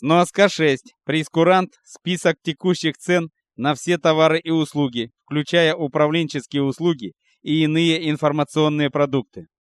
Сноска 6. Прескурант – список текущих цен на все товары и услуги, включая управленческие услуги и иные информационные продукты.